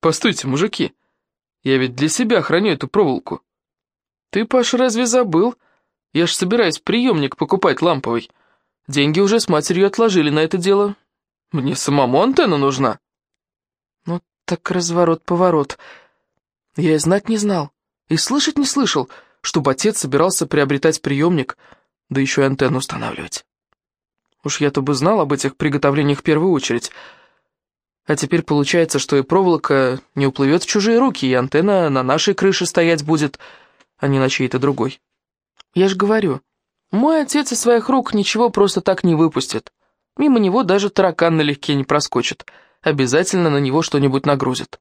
Постойте, мужики, я ведь для себя храню эту проволоку. Ты, Паш, разве забыл? Я ж собираюсь приемник покупать ламповый. Деньги уже с матерью отложили на это дело. Мне самому антенна нужна. Ну, так разворот-поворот. Я и знать не знал, и слышать не слышал, чтобы отец собирался приобретать приемник, да еще и антенну устанавливать. Уж я-то бы знал об этих приготовлениях в первую очередь. А теперь получается, что и проволока не уплывет в чужие руки, и антенна на нашей крыше стоять будет, а не на чьей-то другой. Я же говорю, мой отец из своих рук ничего просто так не выпустит. Мимо него даже таракан налегке не проскочит. Обязательно на него что-нибудь нагрузит.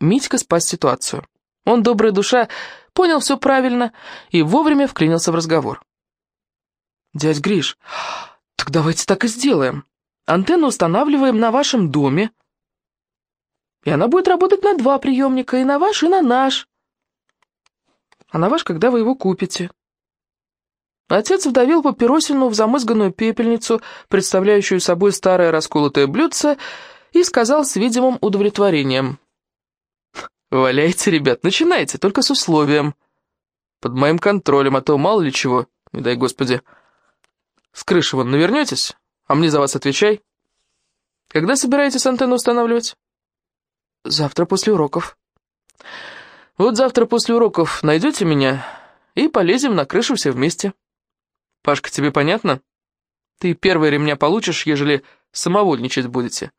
Митька спас ситуацию. Он, добрая душа, понял все правильно и вовремя вклинился в разговор. «Дядь Гриш, так давайте так и сделаем. Антенну устанавливаем на вашем доме, и она будет работать на два приемника, и на ваш, и на наш. А на ваш, когда вы его купите. Отец вдавил папиросину в замызганную пепельницу, представляющую собой старое расколотое блюдце, и сказал с видимым удовлетворением. «Валяйте, ребят, начинайте, только с условием. Под моим контролем, а то мало ли чего, не дай господи. С крыши вон навернетесь, а мне за вас отвечай. Когда собираетесь антенну устанавливать?» «Завтра после уроков». «Вот завтра после уроков найдете меня, и полезем на крышу все вместе». Пашка, тебе понятно? Ты первый ремня получишь, ежели самовольничать будете.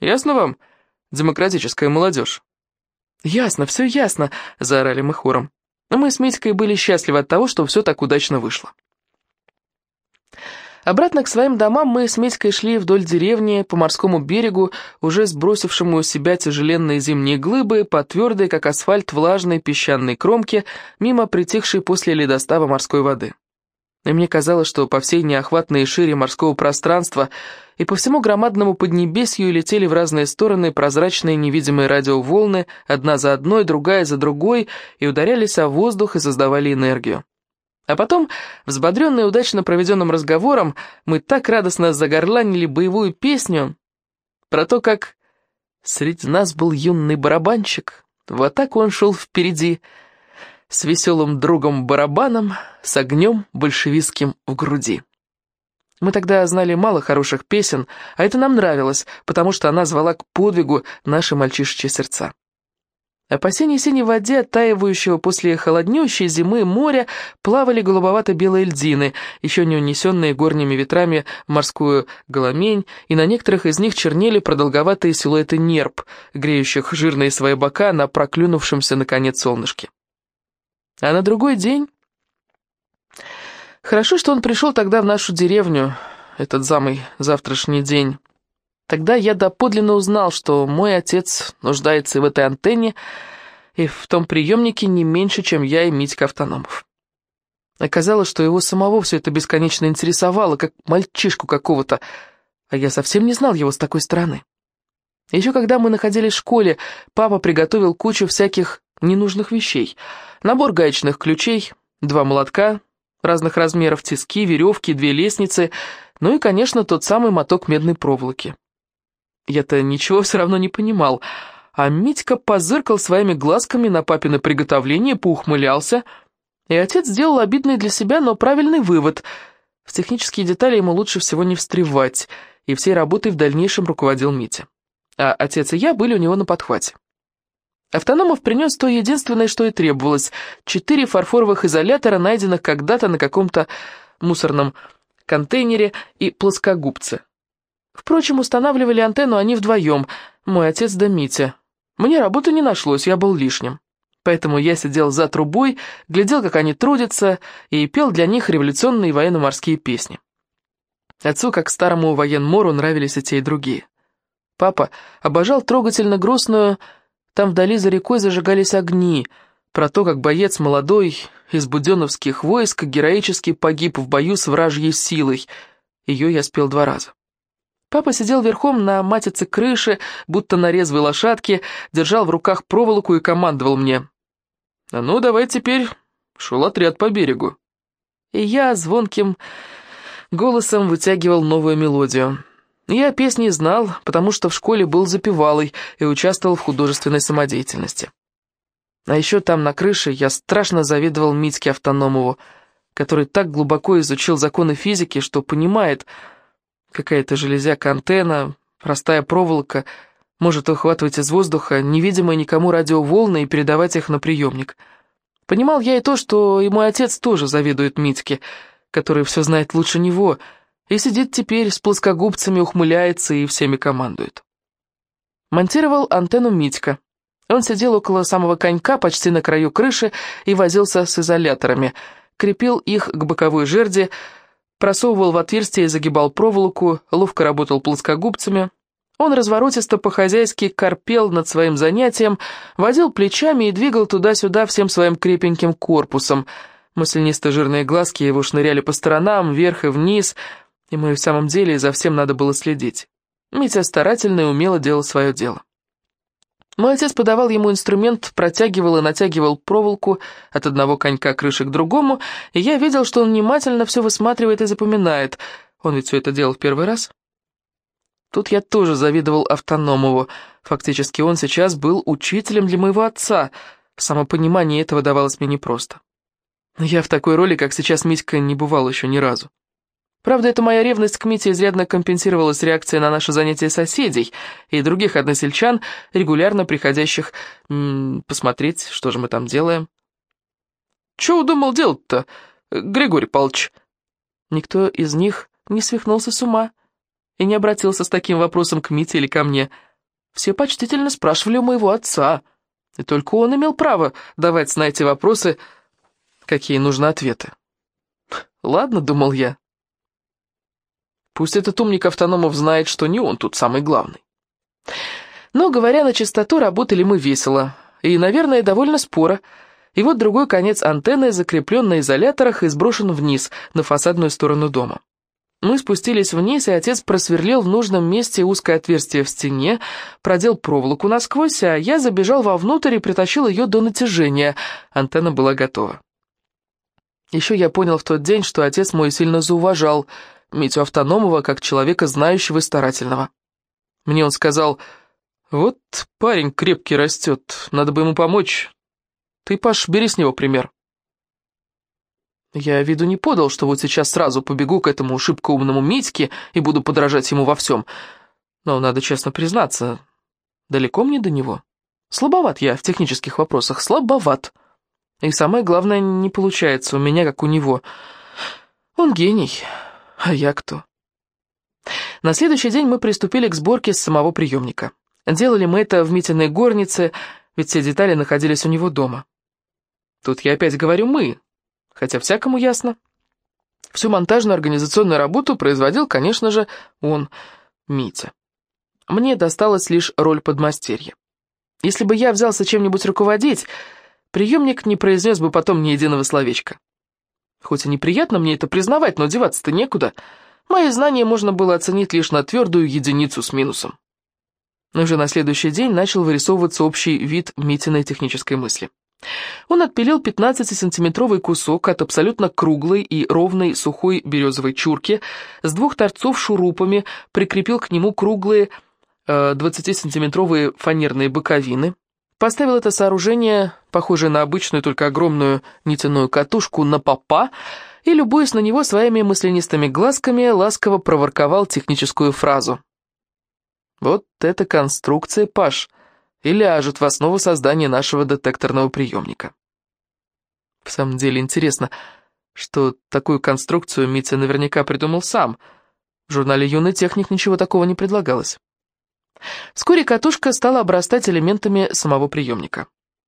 Ясно вам, демократическая молодежь?» «Ясно, все ясно», — заорали мы хором. Мы с Митькой были счастливы от того, что все так удачно вышло. Обратно к своим домам мы с Митькой шли вдоль деревни, по морскому берегу, уже сбросившему у себя тяжеленные зимние глыбы, по твердой, как асфальт, влажной песчаной кромке, мимо притихшей после ледостава морской воды и мне казалось, что по всей неохватной шире морского пространства и по всему громадному поднебесью летели в разные стороны прозрачные невидимые радиоволны, одна за одной, другая за другой, и ударялись о воздух и создавали энергию. А потом, взбодренные удачно проведенным разговором, мы так радостно загорланили боевую песню про то, как среди нас был юный барабанщик, в атаку он шел впереди — с веселым другом-барабаном, с огнем большевистским в груди. Мы тогда знали мало хороших песен, а это нам нравилось, потому что она звала к подвигу наши мальчишечьи сердца. По синей-синей воде, оттаивающего после холоднющей зимы моря, плавали голубовато-белые льдины, еще не унесенные горними ветрами морскую голомень, и на некоторых из них чернели продолговатые силуэты нерп, греющих жирные свои бока на проклюнувшемся наконец солнышке. А на другой день... Хорошо, что он пришел тогда в нашу деревню, этот самый завтрашний день. Тогда я доподлинно узнал, что мой отец нуждается в этой антенне и в том приемнике не меньше, чем я и Митька Автономов. Оказалось, что его самого все это бесконечно интересовало, как мальчишку какого-то, а я совсем не знал его с такой стороны. Еще когда мы находились в школе, папа приготовил кучу всяких ненужных вещей. Набор гаечных ключей, два молотка, разных размеров тиски, веревки, две лестницы, ну и, конечно, тот самый моток медной проволоки. Я-то ничего все равно не понимал, а Митька позыркал своими глазками на папины приготовление, поухмылялся, и отец сделал обидный для себя, но правильный вывод. В технические детали ему лучше всего не встревать, и всей работой в дальнейшем руководил Митя. А отец и я были у него на подхвате. Автономов принес то единственное, что и требовалось — четыре фарфоровых изолятора, найденных когда-то на каком-то мусорном контейнере и плоскогубцы. Впрочем, устанавливали антенну они вдвоем, мой отец да Митя. Мне работы не нашлось, я был лишним. Поэтому я сидел за трубой, глядел, как они трудятся, и пел для них революционные военно-морские песни. Отцу, как старому военмору, нравились и те, и другие. Папа обожал трогательно грустную там вдали за рекой зажигались огни, про то, как боец молодой из буденовских войск героически погиб в бою с вражьей силой. Ее я спел два раза. Папа сидел верхом на матице крыши, будто на резвой лошадке, держал в руках проволоку и командовал мне. «А ну, давай теперь, шел отряд по берегу». И я звонким голосом вытягивал новую мелодию. Я песни знал, потому что в школе был запевалой и участвовал в художественной самодеятельности. А еще там, на крыше, я страшно завидовал Митьке Автономову, который так глубоко изучил законы физики, что понимает, какая-то железяка антенна, простая проволока может ухватывать из воздуха невидимые никому радиоволны и передавать их на приемник. Понимал я и то, что и мой отец тоже завидует Митьке, который все знает лучше него, и сидит теперь с плоскогубцами, ухмыляется и всеми командует. Монтировал антенну Митька. Он сидел около самого конька, почти на краю крыши, и возился с изоляторами, крепил их к боковой жерди, просовывал в отверстие и загибал проволоку, ловко работал плоскогубцами. Он разворотисто по-хозяйски корпел над своим занятием, водил плечами и двигал туда-сюда всем своим крепеньким корпусом. Маслянисто-жирные глазки его шныряли по сторонам, вверх и вниз, и мы в самом деле за всем надо было следить. Митя старательно и умело делал свое дело. Мой отец подавал ему инструмент, протягивал и натягивал проволоку от одного конька крыши к другому, и я видел, что он внимательно все высматривает и запоминает. Он ведь все это делал в первый раз. Тут я тоже завидовал Автономову. Фактически он сейчас был учителем для моего отца. Самопонимание этого давалось мне непросто. Но я в такой роли, как сейчас Митька, не бывал еще ни разу. Правда, эта моя ревность к Мите изрядно компенсировалась реакцией на наше занятие соседей и других односельчан, регулярно приходящих посмотреть, что же мы там делаем. «Чё удумал делать-то, Григорий Павлович?» Никто из них не свихнулся с ума и не обратился с таким вопросом к Мите или ко мне. Все почтительно спрашивали у моего отца, и только он имел право давать на эти вопросы, какие нужны ответы. «Ладно», — думал я, Пусть этот умник автономов знает, что не он тут самый главный. Но, говоря на чистоту, работали мы весело. И, наверное, довольно споро. И вот другой конец антенны закреплен на изоляторах и сброшен вниз, на фасадную сторону дома. Мы спустились вниз, и отец просверлил в нужном месте узкое отверстие в стене, продел проволоку насквозь, а я забежал вовнутрь и притащил ее до натяжения. Антенна была готова. Еще я понял в тот день, что отец мой сильно зауважал — Митю Автономова как человека знающего и старательного. Мне он сказал, «Вот парень крепкий растет, надо бы ему помочь. Ты, Паш, бери с него пример». Я виду не подал, что вот сейчас сразу побегу к этому шибко умному Митьке и буду подражать ему во всем. Но надо честно признаться, далеко мне до него. Слабоват я в технических вопросах, слабоват. И самое главное, не получается у меня, как у него. Он гений. А я кто? На следующий день мы приступили к сборке с самого приемника. Делали мы это в Митиной горнице, ведь все детали находились у него дома. Тут я опять говорю «мы», хотя всякому ясно. Всю монтажную организационную работу производил, конечно же, он, Митя. Мне досталась лишь роль подмастерья. Если бы я взялся чем-нибудь руководить, приемник не произнес бы потом ни единого словечка. Хоть и неприятно мне это признавать, но деваться-то некуда. Мои знания можно было оценить лишь на твердую единицу с минусом. Но уже на следующий день начал вырисовываться общий вид Митиной технической мысли. Он отпилил 15-сантиметровый кусок от абсолютно круглой и ровной сухой березовой чурки, с двух торцов шурупами прикрепил к нему круглые э, 20-сантиметровые фанерные боковины, Поставил это сооружение, похожее на обычную, только огромную нитяную катушку, на попа, и, любуясь на него своими мысленистыми глазками, ласково проворковал техническую фразу. «Вот эта конструкция, Паш, и ляжет в основу создания нашего детекторного приемника». В самом деле интересно, что такую конструкцию Митя наверняка придумал сам. В журнале «Юный техник» ничего такого не предлагалось. Вскоре катушка стала обрастать элементами самого приемника.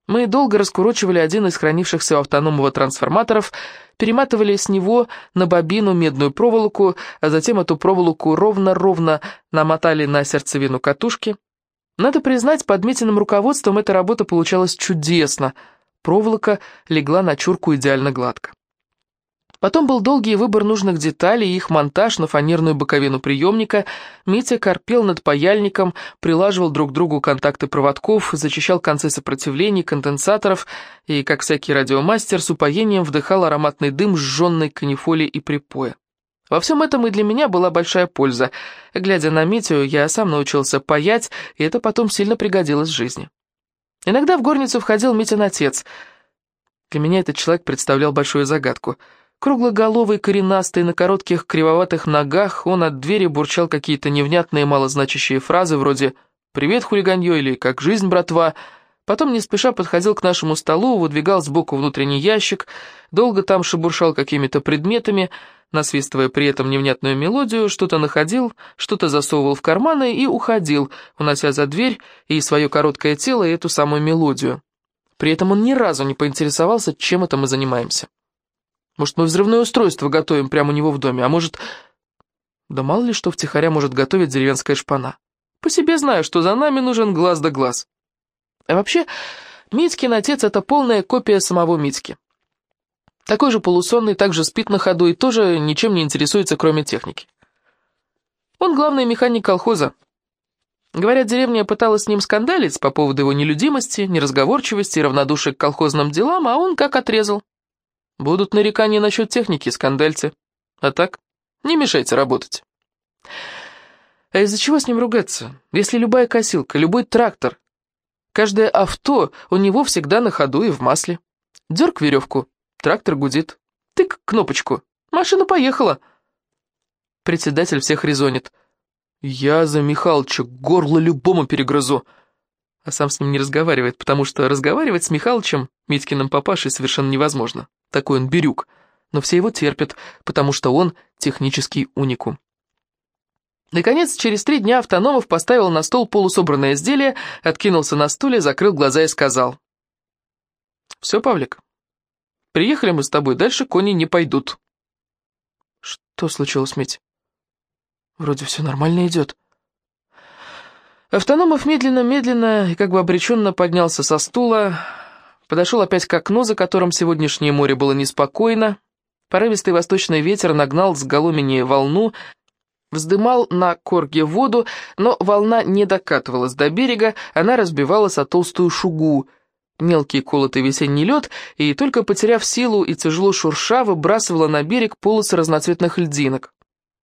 Мы долго раскурочивали один из хранившихся у автономного трансформаторов, перематывали с него на бобину медную проволоку, а затем эту проволоку ровно-ровно намотали на сердцевину катушки. Надо признать, под Митиным руководством эта работа получалась чудесно. Проволока легла на чурку идеально гладко. Потом был долгий выбор нужных деталей и их монтаж на фанерную боковину приемника. Митя корпел над паяльником, прилаживал друг к другу контакты проводков, зачищал концы сопротивлений, конденсаторов и, как всякий радиомастер, с упоением вдыхал ароматный дым сжженной канифоли и припоя. Во всем этом и для меня была большая польза. Глядя на Митю, я сам научился паять, и это потом сильно пригодилось в жизни. Иногда в горницу входил Митин отец. Для меня этот человек представлял большую загадку. Круглоголовый, коренастый, на коротких кривоватых ногах, он от двери бурчал какие-то невнятные малозначащие фразы вроде «Привет, хулиганье» или «Как жизнь, братва?», Потом не спеша подходил к нашему столу, выдвигал сбоку внутренний ящик, долго там шебуршал какими-то предметами, насвистывая при этом невнятную мелодию, что-то находил, что-то засовывал в карманы и уходил, унося за дверь и свое короткое тело, и эту самую мелодию. При этом он ни разу не поинтересовался, чем это мы занимаемся. Может, мы взрывное устройство готовим прямо у него в доме, а может... Да мало ли что втихаря может готовить деревенская шпана. По себе знаю, что за нами нужен глаз да глаз. А вообще, Митькин отец — это полная копия самого Митьки. Такой же полусонный, также спит на ходу и тоже ничем не интересуется, кроме техники. Он главный механик колхоза. Говорят, деревня пыталась с ним скандалить по поводу его нелюдимости, неразговорчивости и равнодушия к колхозным делам, а он как отрезал. Будут нарекания насчет техники, скандальцы. А так, не мешайте работать. А из-за чего с ним ругаться, если любая косилка, любой трактор, Каждое авто у него всегда на ходу и в масле. Дерг веревку, трактор гудит. Тык, кнопочку. Машина поехала. Председатель всех резонит. Я за Михалыча горло любому перегрызу. А сам с ним не разговаривает, потому что разговаривать с Михалычем, Митькиным папашей, совершенно невозможно. Такой он бирюк. Но все его терпят, потому что он технический уникум. Наконец, через три дня Автономов поставил на стол полусобранное изделие, откинулся на стуле, закрыл глаза и сказал. «Все, Павлик, приехали мы с тобой, дальше кони не пойдут». «Что случилось, Мить?» «Вроде все нормально идет». Автономов медленно-медленно и как бы обреченно поднялся со стула, подошел опять к окну, за которым сегодняшнее море было неспокойно, порывистый восточный ветер нагнал с голомени волну, Вздымал на корге воду, но волна не докатывалась до берега, она разбивалась о толстую шугу, мелкий колотый весенний лед, и только потеряв силу и тяжело шурша, выбрасывала на берег полосы разноцветных льдинок.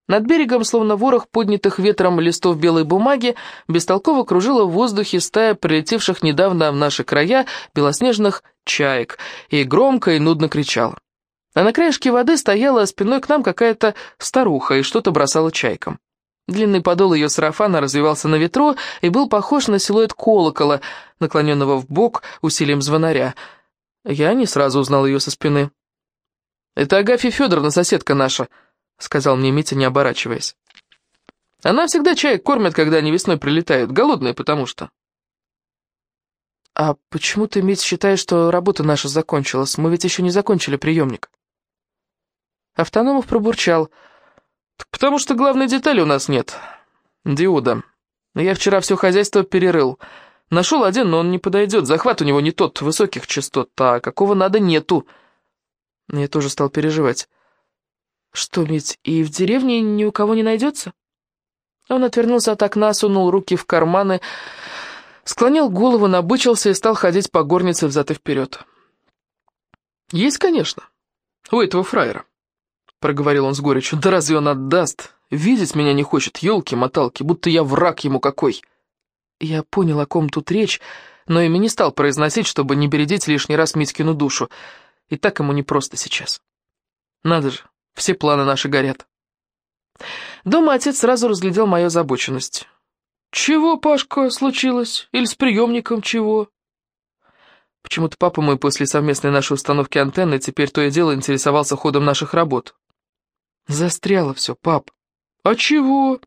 Над берегом, словно ворох поднятых ветром листов белой бумаги, бестолково кружила в воздухе стая прилетевших недавно в наши края белоснежных чаек и громко и нудно кричала. А на краешке воды стояла спиной к нам какая-то старуха и что-то бросала чайкам. Длинный подол ее сарафана развивался на ветру и был похож на силуэт колокола, наклоненного в бок усилием звонаря. Я не сразу узнал ее со спины. «Это Агафья Федоровна, соседка наша», — сказал мне Митя, не оборачиваясь. «Она всегда чаек кормит, когда они весной прилетают, голодные потому что». «А почему ты, Митя, считаешь, что работа наша закончилась? Мы ведь еще не закончили приемник». Автономов пробурчал. «Потому что главной детали у нас нет. Диода. Я вчера все хозяйство перерыл. Нашел один, но он не подойдет. Захват у него не тот, высоких частот, а какого надо нету». Я тоже стал переживать. «Что, ведь и в деревне ни у кого не найдется?» Он отвернулся от окна, сунул руки в карманы, склонил голову, набычился и стал ходить по горнице взад и вперед. «Есть, конечно. У этого фраера. — проговорил он с горечью. «Да разве он отдаст? Видеть меня не хочет, елки-моталки, будто я враг ему какой!» Я понял, о ком тут речь, но ими не стал произносить, чтобы не бередить лишний раз Митькину душу. И так ему непросто сейчас. Надо же, все планы наши горят. Дома отец сразу разглядел мою озабоченность. «Чего, Пашка, случилось? Или с приемником чего?» Почему-то папа мой после совместной нашей установки антенны теперь то и дело интересовался ходом наших работ. Застряло все, пап. А чего?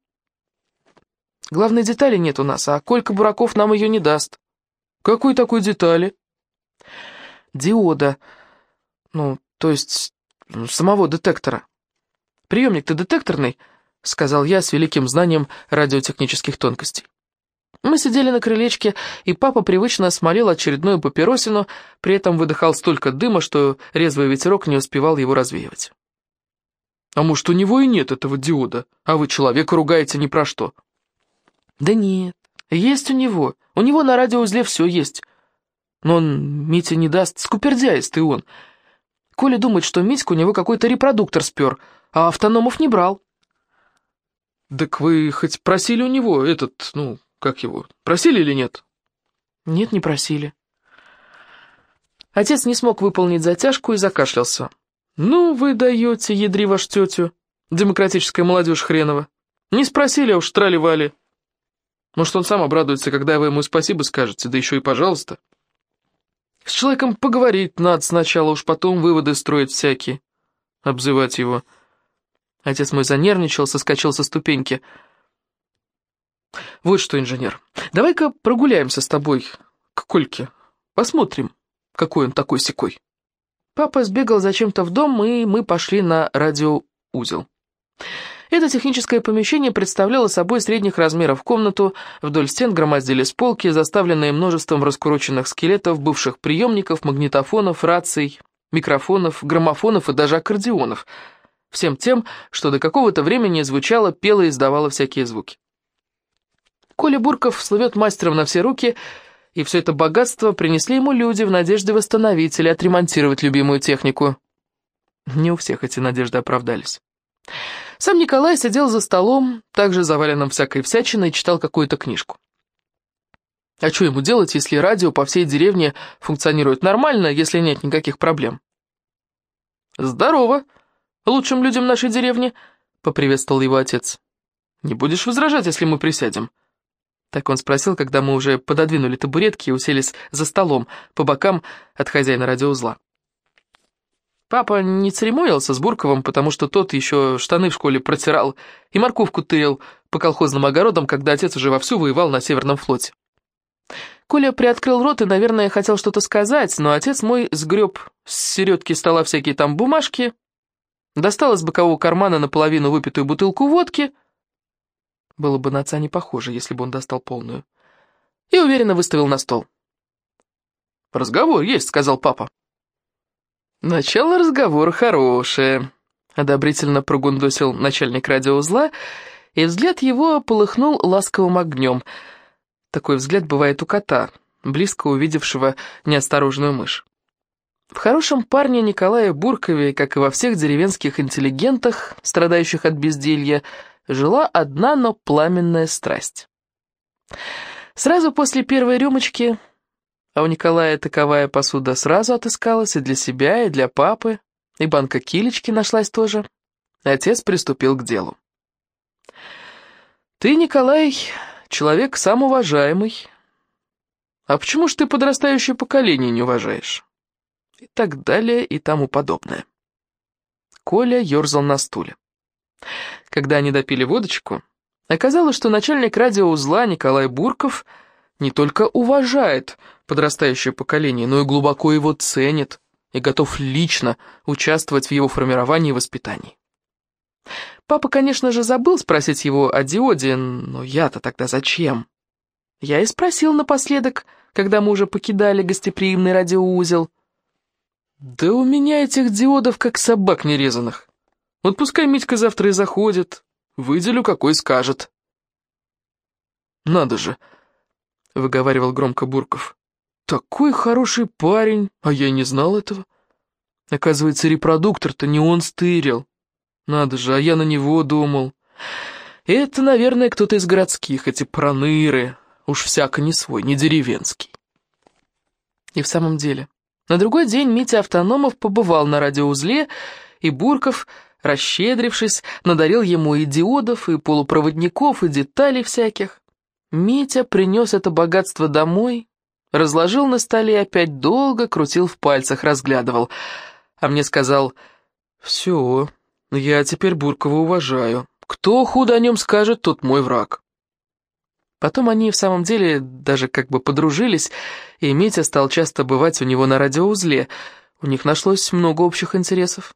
Главной детали нет у нас, а Колька Бураков нам ее не даст. Какой такой детали? Диода. Ну, то есть самого детектора. Приемник-то детекторный, сказал я с великим знанием радиотехнических тонкостей. Мы сидели на крылечке, и папа привычно смолил очередную папиросину, при этом выдыхал столько дыма, что резвый ветерок не успевал его развеивать. А может, у него и нет этого диода, а вы человека ругаете ни про что? Да нет, есть у него. У него на радиоузле все есть. Но он Митя не даст, скупердяистый он. Коля думает, что Митька у него какой-то репродуктор спер. а автономов не брал. «Так вы хоть просили у него этот, ну, как его, просили или нет?» «Нет, не просили». Отец не смог выполнить затяжку и закашлялся. «Ну, вы даете, ядри ваш тетю, демократическая молодежь хренова. Не спросили, а уж трали-вали. Может, он сам обрадуется, когда вы ему спасибо скажете, да еще и пожалуйста. С человеком поговорить надо сначала, уж потом выводы строить всякие. Обзывать его». Отец мой занервничал, соскочил со ступеньки. «Вот что, инженер, давай-ка прогуляемся с тобой к Кольке. Посмотрим, какой он такой-сякой». Папа сбегал зачем-то в дом, и мы пошли на радиоузел. Это техническое помещение представляло собой средних размеров комнату, вдоль стен громоздились полки, заставленные множеством раскуроченных скелетов, бывших приемников, магнитофонов, раций, микрофонов, граммофонов и даже аккордеонов — всем тем, что до какого-то времени звучало, пело и издавало всякие звуки. Коля Бурков слывет мастером на все руки, и все это богатство принесли ему люди в надежде восстановить или отремонтировать любимую технику. Не у всех эти надежды оправдались. Сам Николай сидел за столом, также заваленным всякой всячиной, и читал какую-то книжку. А что ему делать, если радио по всей деревне функционирует нормально, если нет никаких проблем? «Здорово!» лучшим людям нашей деревни», — поприветствовал его отец. «Не будешь возражать, если мы присядем?» Так он спросил, когда мы уже пододвинули табуретки и уселись за столом, по бокам от хозяина радиоузла. Папа не церемонился с Бурковым, потому что тот еще штаны в школе протирал и морковку тырил по колхозным огородам, когда отец уже вовсю воевал на Северном флоте. Коля приоткрыл рот и, наверное, хотел что-то сказать, но отец мой сгреб с середки стола всякие там бумажки, Достал из бокового кармана наполовину выпитую бутылку водки. Было бы на отца не похоже, если бы он достал полную. И уверенно выставил на стол. «Разговор есть», — сказал папа. «Начало разговора хорошее», — одобрительно прогундосил начальник радиоузла, и взгляд его полыхнул ласковым огнем. Такой взгляд бывает у кота, близко увидевшего неосторожную мышь. В хорошем парне Николае Буркове, как и во всех деревенских интеллигентах, страдающих от безделья, жила одна, но пламенная страсть. Сразу после первой рюмочки, а у Николая таковая посуда сразу отыскалась и для себя, и для папы, и банка килечки нашлась тоже, отец приступил к делу. «Ты, Николай, человек сам уважаемый. А почему ж ты подрастающее поколение не уважаешь?» и так далее и тому подобное. Коля ерзал на стуле. Когда они допили водочку, оказалось, что начальник радиоузла Николай Бурков не только уважает подрастающее поколение, но и глубоко его ценит и готов лично участвовать в его формировании и воспитании. Папа, конечно же, забыл спросить его о диоде, но я-то тогда зачем? Я и спросил напоследок, когда мы уже покидали гостеприимный радиоузел — «Да у меня этих диодов как собак нерезанных. Вот пускай Митька завтра и заходит, выделю, какой скажет». «Надо же», — выговаривал громко Бурков. «Такой хороший парень, а я не знал этого. Оказывается, репродуктор-то не он стырил. Надо же, а я на него думал. Это, наверное, кто-то из городских, эти проныры. Уж всяко не свой, не деревенский». И в самом деле... На другой день Митя Автономов побывал на радиоузле, и Бурков, расщедрившись, надарил ему и диодов, и полупроводников, и деталей всяких. Митя принес это богатство домой, разложил на столе опять долго крутил в пальцах, разглядывал. А мне сказал, «Все, я теперь Буркова уважаю. Кто худо о нем скажет, тот мой враг». Потом они в самом деле даже как бы подружились, и Митя стал часто бывать у него на радиоузле. У них нашлось много общих интересов.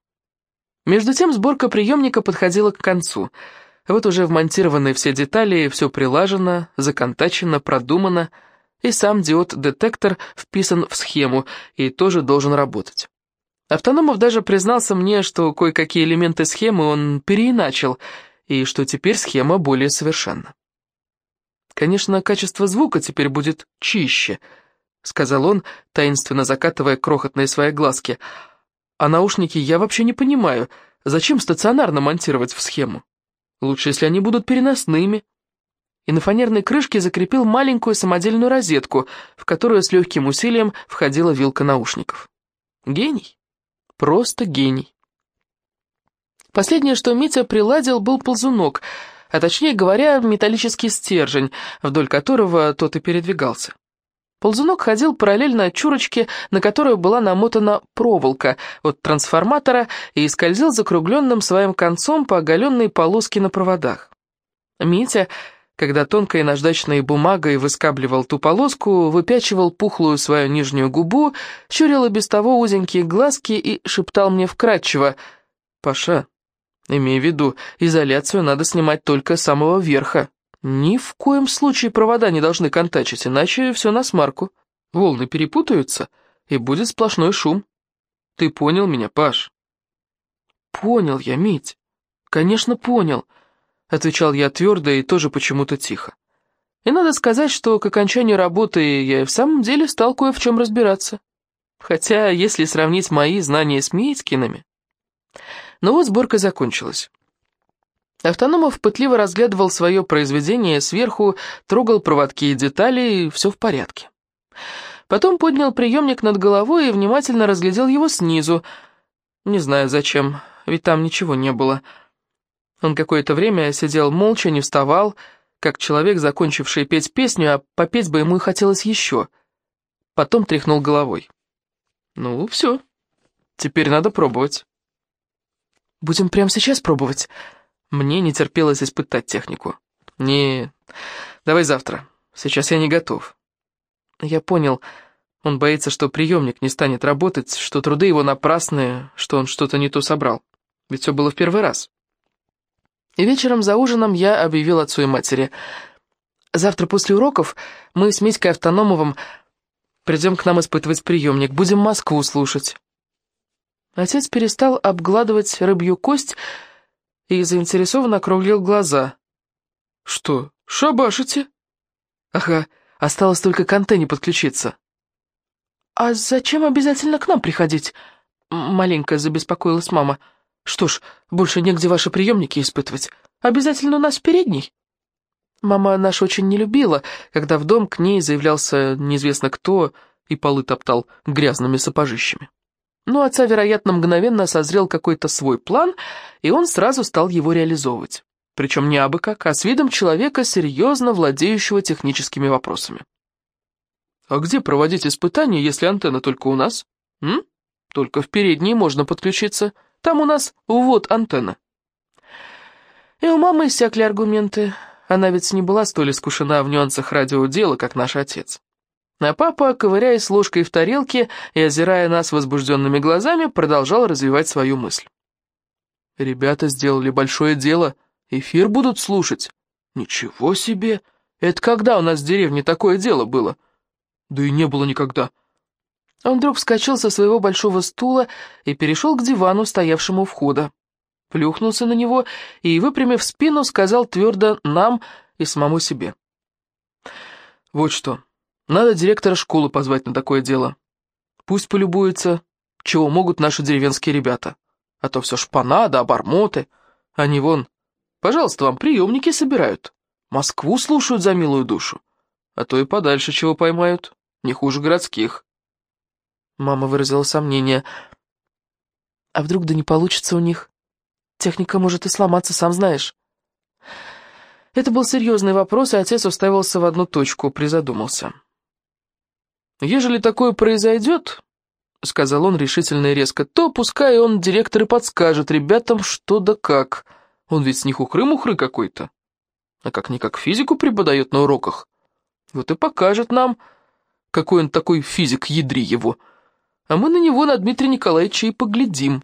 Между тем сборка приемника подходила к концу. Вот уже вмонтированы все детали, все прилажено, законтачено, продумано, и сам диод-детектор вписан в схему и тоже должен работать. Автономов даже признался мне, что кое-какие элементы схемы он переиначил, и что теперь схема более совершенна. Конечно, качество звука теперь будет чище, сказал он, таинственно закатывая крохотные свои глазки. А наушники я вообще не понимаю. Зачем стационарно монтировать в схему? Лучше, если они будут переносными. И на фанерной крышке закрепил маленькую самодельную розетку, в которую с легким усилием входила вилка наушников. Гений. Просто гений. Последнее, что Митя приладил, был ползунок, а точнее говоря, металлический стержень, вдоль которого тот и передвигался. Ползунок ходил параллельно чурочке, на которую была намотана проволока от трансформатора и скользил закругленным своим концом по оголенной полоске на проводах. Митя, когда тонкой наждачной бумагой выскабливал ту полоску, выпячивал пухлую свою нижнюю губу, щурил и без того узенькие глазки и шептал мне вкратчиво «Паша, Имея в виду, изоляцию надо снимать только с самого верха. Ни в коем случае провода не должны контачить, иначе все на смарку. Волны перепутаются, и будет сплошной шум. Ты понял меня, Паш? Понял я, Мить. Конечно, понял, отвечал я твердо и тоже почему-то тихо. И надо сказать, что к окончанию работы я и в самом деле стал кое в чем разбираться. Хотя, если сравнить мои знания с Митькиными... Но вот сборка закончилась. Автономов пытливо разглядывал свое произведение сверху, трогал проводки и детали, и все в порядке. Потом поднял приемник над головой и внимательно разглядел его снизу. Не знаю зачем, ведь там ничего не было. Он какое-то время сидел молча, не вставал, как человек, закончивший петь песню, а попеть бы ему и хотелось еще. Потом тряхнул головой. «Ну, все. Теперь надо пробовать». Будем прямо сейчас пробовать?» Мне не терпелось испытать технику. «Не, давай завтра. Сейчас я не готов». Я понял, он боится, что приемник не станет работать, что труды его напрасные, что он что-то не то собрал. Ведь все было в первый раз. Вечером за ужином я объявил отцу и матери. «Завтра после уроков мы с Митькой Автономовым придем к нам испытывать приемник, будем Москву слушать». Отец перестал обгладывать рыбью кость и заинтересованно округлил глаза. «Что, шабашите?» «Ага, осталось только к антенне подключиться». «А зачем обязательно к нам приходить?» Маленько забеспокоилась мама. «Что ж, больше негде ваши приемники испытывать. Обязательно у нас в передней». Мама наша очень не любила, когда в дом к ней заявлялся неизвестно кто и полы топтал грязными сапожищами. Но отца, вероятно, мгновенно созрел какой-то свой план, и он сразу стал его реализовывать. Причем не абы как, а с видом человека, серьезно владеющего техническими вопросами. «А где проводить испытания, если антенна только у нас? М? Только в передней можно подключиться. Там у нас вот антенна». И у мамы иссякли аргументы. Она ведь не была столь искушена в нюансах радиодела, как наш отец. А папа, ковыряясь ложкой в тарелке и озирая нас возбужденными глазами, продолжал развивать свою мысль. «Ребята сделали большое дело, эфир будут слушать. Ничего себе! Это когда у нас в деревне такое дело было? Да и не было никогда». Он вдруг вскочил со своего большого стула и перешел к дивану, стоявшему у входа. Плюхнулся на него и, выпрямив спину, сказал твердо нам и самому себе. «Вот что, надо директора школы позвать на такое дело. Пусть полюбуется, чего могут наши деревенские ребята. А то все шпана да обормоты. Они вон, пожалуйста, вам приемники собирают. Москву слушают за милую душу. А то и подальше чего поймают, не хуже городских. Мама выразила сомнение. А вдруг да не получится у них? Техника может и сломаться, сам знаешь. Это был серьезный вопрос, и отец уставился в одну точку, призадумался. «Ежели такое произойдет, — сказал он решительно и резко, — то пускай он, директор, и подскажет ребятам, что да как. Он ведь с них ухры-мухры какой-то. А как-никак физику преподает на уроках. Вот и покажет нам, какой он такой физик, ядри его. А мы на него, на Дмитрия Николаевича, и поглядим».